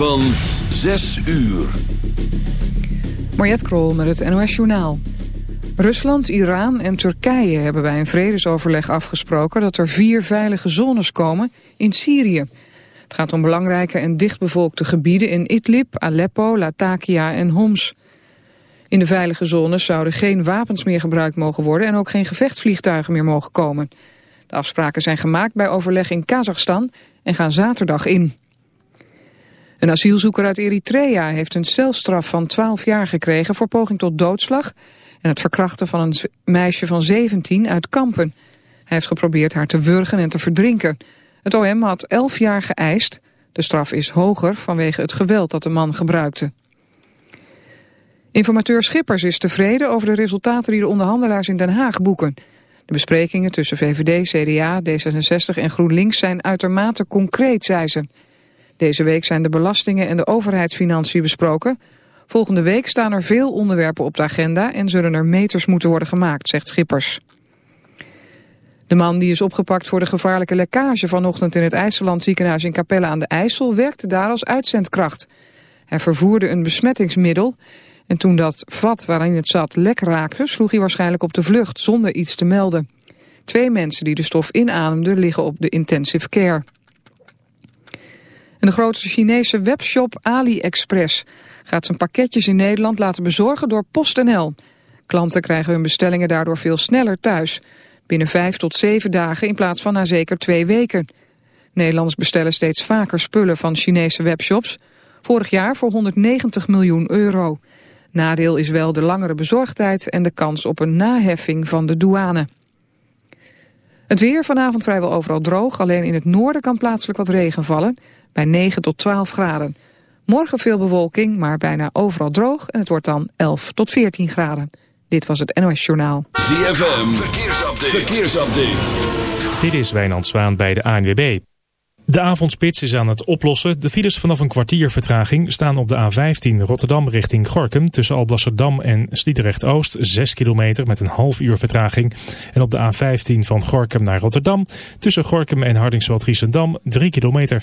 van 6 uur. Mariette Krol met het NOS Journaal. Rusland, Iran en Turkije hebben bij een vredesoverleg afgesproken... dat er vier veilige zones komen in Syrië. Het gaat om belangrijke en dichtbevolkte gebieden in Idlib, Aleppo, Latakia en Homs. In de veilige zones zouden geen wapens meer gebruikt mogen worden... en ook geen gevechtsvliegtuigen meer mogen komen. De afspraken zijn gemaakt bij overleg in Kazachstan en gaan zaterdag in. Een asielzoeker uit Eritrea heeft een celstraf van 12 jaar gekregen voor poging tot doodslag en het verkrachten van een meisje van 17 uit Kampen. Hij heeft geprobeerd haar te wurgen en te verdrinken. Het OM had 11 jaar geëist. De straf is hoger vanwege het geweld dat de man gebruikte. Informateur Schippers is tevreden over de resultaten die de onderhandelaars in Den Haag boeken. De besprekingen tussen VVD, CDA, D66 en GroenLinks zijn uitermate concreet, zei ze. Deze week zijn de belastingen en de overheidsfinanciën besproken. Volgende week staan er veel onderwerpen op de agenda en zullen er meters moeten worden gemaakt, zegt Schippers. De man die is opgepakt voor de gevaarlijke lekkage vanochtend in het IJsseland ziekenhuis in Capelle aan de IJssel werkte daar als uitzendkracht. Hij vervoerde een besmettingsmiddel en toen dat vat waarin het zat lek raakte sloeg hij waarschijnlijk op de vlucht zonder iets te melden. Twee mensen die de stof inademden liggen op de intensive care. En de grootste Chinese webshop AliExpress gaat zijn pakketjes in Nederland laten bezorgen door PostNL. Klanten krijgen hun bestellingen daardoor veel sneller thuis. Binnen vijf tot zeven dagen in plaats van na zeker twee weken. Nederlanders bestellen steeds vaker spullen van Chinese webshops. Vorig jaar voor 190 miljoen euro. Nadeel is wel de langere bezorgtijd en de kans op een naheffing van de douane. Het weer vanavond vrijwel overal droog. Alleen in het noorden kan plaatselijk wat regen vallen bij 9 tot 12 graden. Morgen veel bewolking, maar bijna overal droog en het wordt dan 11 tot 14 graden. Dit was het NOS Journaal. ZFM, verkeersupdate. verkeersupdate. Dit is Wijnand Zwaan bij de ANWB. De avondspits is aan het oplossen. De files vanaf een kwartier vertraging staan op de A15 Rotterdam richting Gorkum... tussen Alblasserdam en Sliedrecht-Oost, 6 kilometer met een half uur vertraging. En op de A15 van Gorkum naar Rotterdam tussen Gorkum en Hardingsveld-Giessendam 3 kilometer.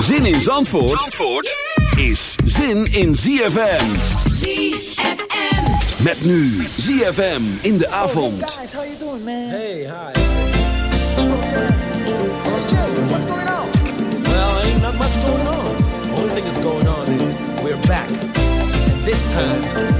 Zin in Zandvoort, Zandvoort is zin in ZFM. ZFM. Met nu ZFM in de avond. Hey guys, how you doing, man? Hey, hi. Hey, Jay, what's going on? Well, ain't not much going on. Only thing that's going on is we're back. And this time,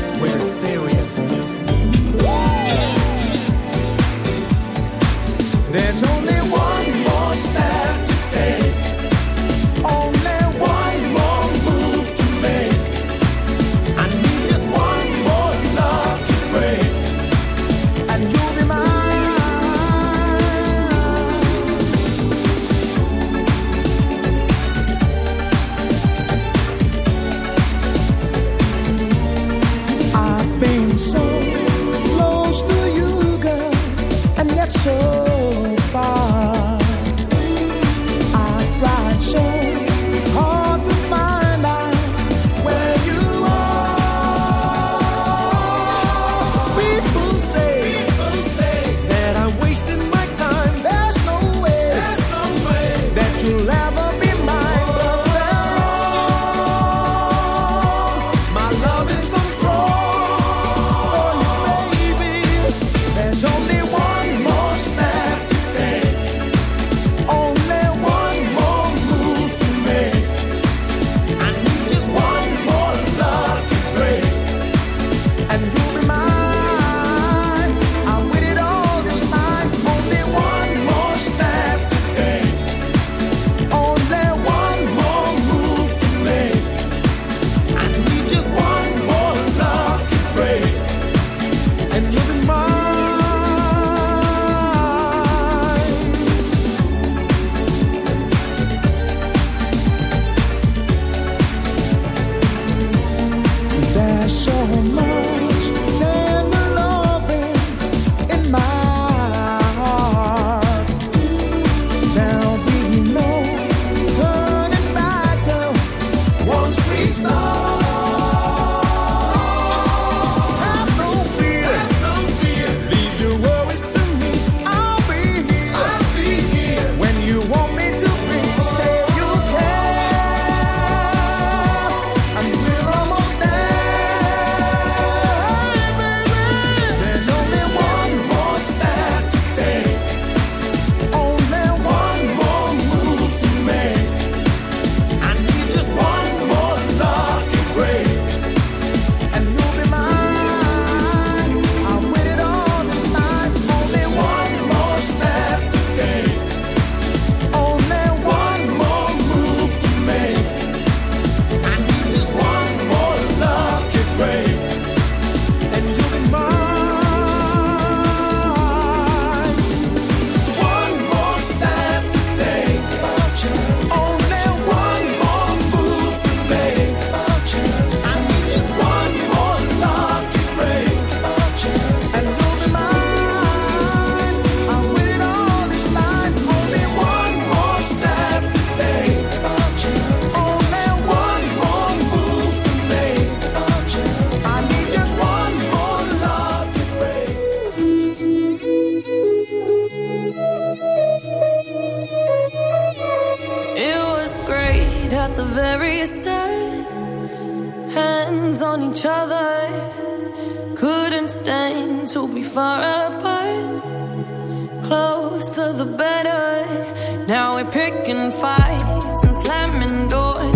picking fights and slamming doors,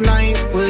Night would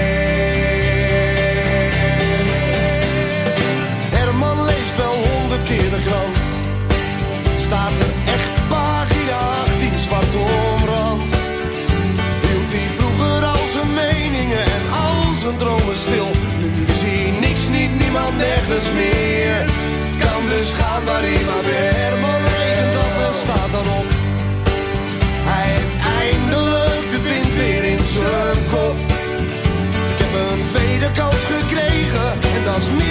Meer. Kan dus gaan waar maar weer. Maar regent af en staat dan op. Hij heeft eindelijk de wind weer in zijn kop. Ik heb een tweede kans gekregen en dat is meer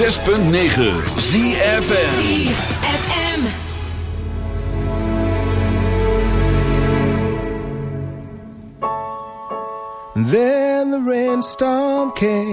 106.9 ZFN Then the rainstorm came.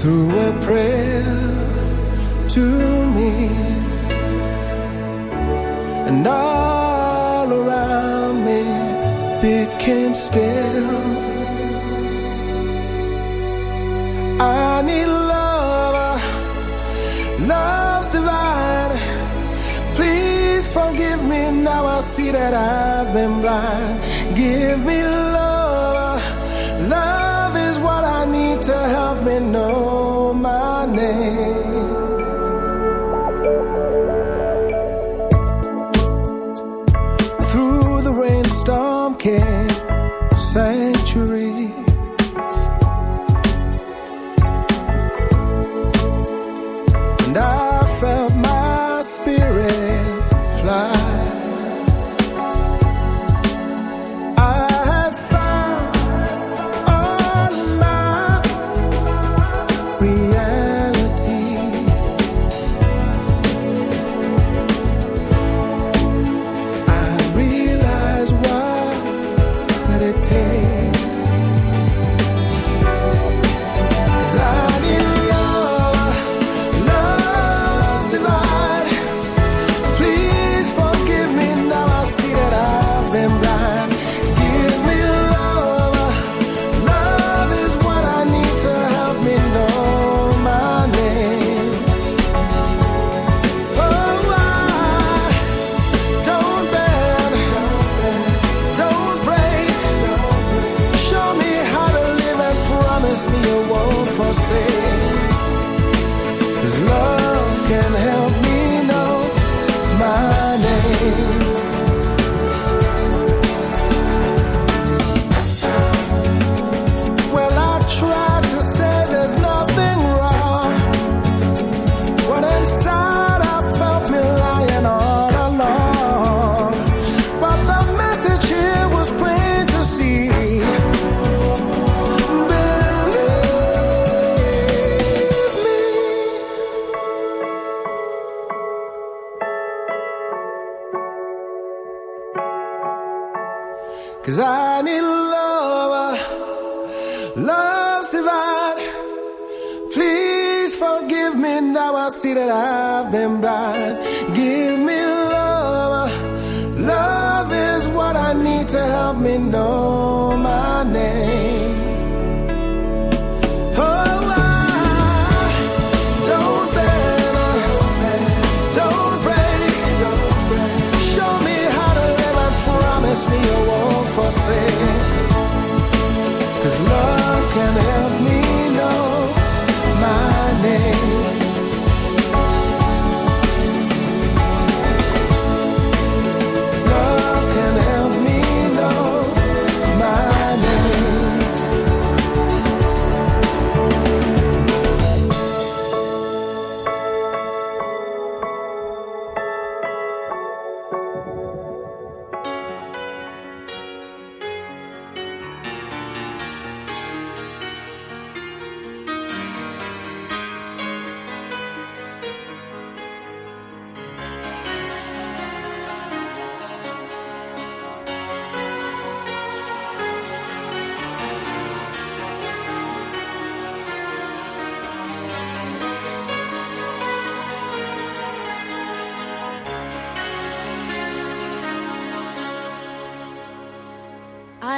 through a prayer to me. And all around me became still. I need love love's divine. Please forgive me now I see that I've been blind. Give me love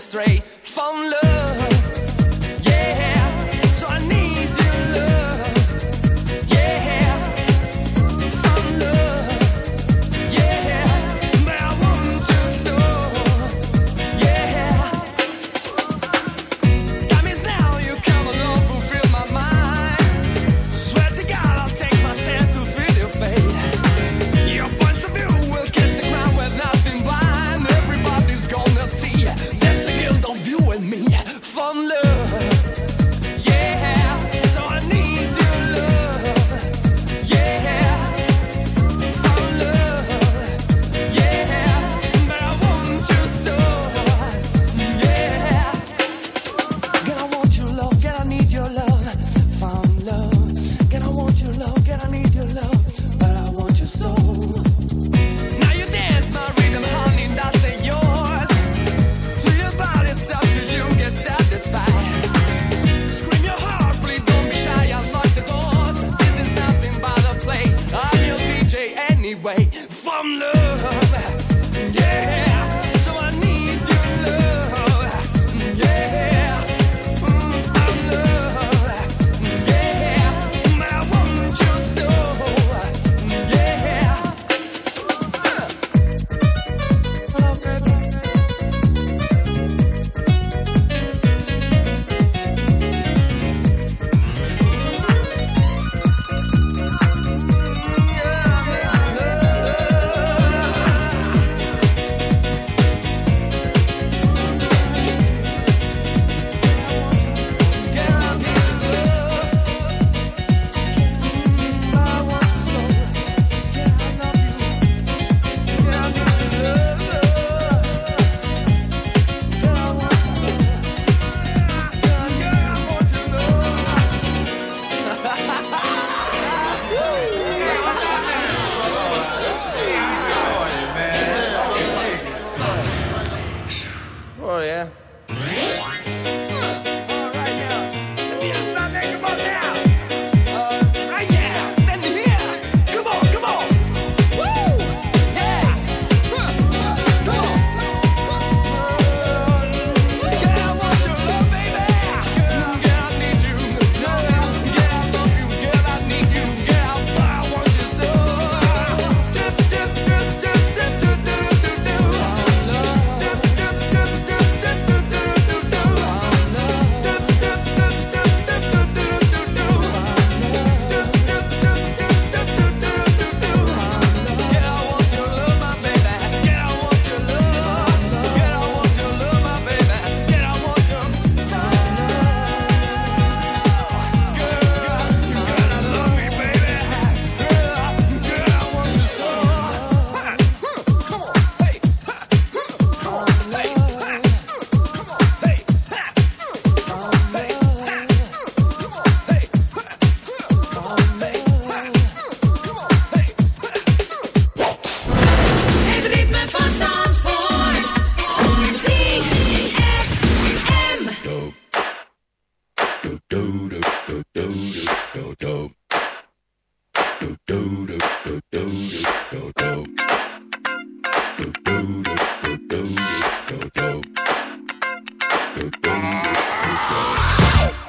astray from love.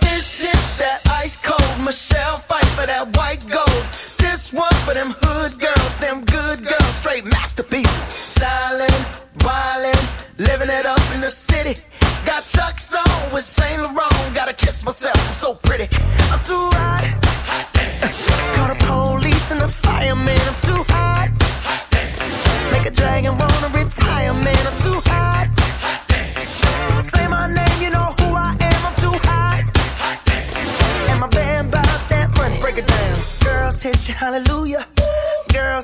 This is that ice cold Michelle fight for that white gold. This one for them hood girls, them good girls, straight masterpieces. Stylin', wildin', living it up in the city. Got Chuck's on with Saint Laurent. Gotta kiss myself, I'm so pretty. I'm too hot.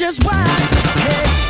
Just watch. Hey,